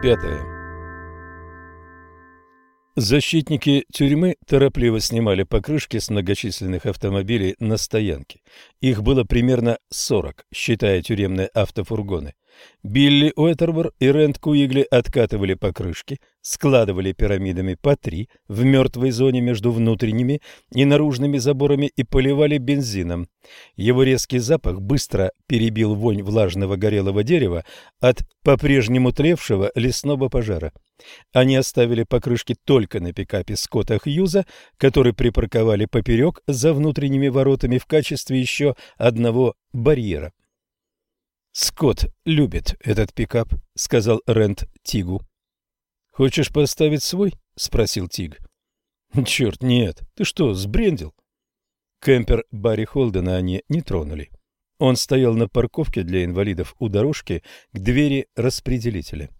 Пятое. Защитники тюрьмы торопливо снимали покрышки с многочисленных автомобилей на стоянке. Их было примерно 40, считая тюремные автофургоны. Билли Уэттербор и Рэнд Куигли откатывали покрышки, складывали пирамидами по три в мертвой зоне между внутренними и наружными заборами и поливали бензином. Его резкий запах быстро перебил вонь влажного горелого дерева от по-прежнему тлевшего лесного пожара. Они оставили покрышки только на пикапе Скотта Хьюза, который припарковали поперек за внутренними воротами в качестве еще одного барьера. «Скотт любит этот пикап», — сказал Рент Тигу. «Хочешь поставить свой?» — спросил Тиг. «Черт, нет. Ты что, сбрендил?» Кемпер Барри Холдена они не тронули. Он стоял на парковке для инвалидов у дорожки к двери распределителя.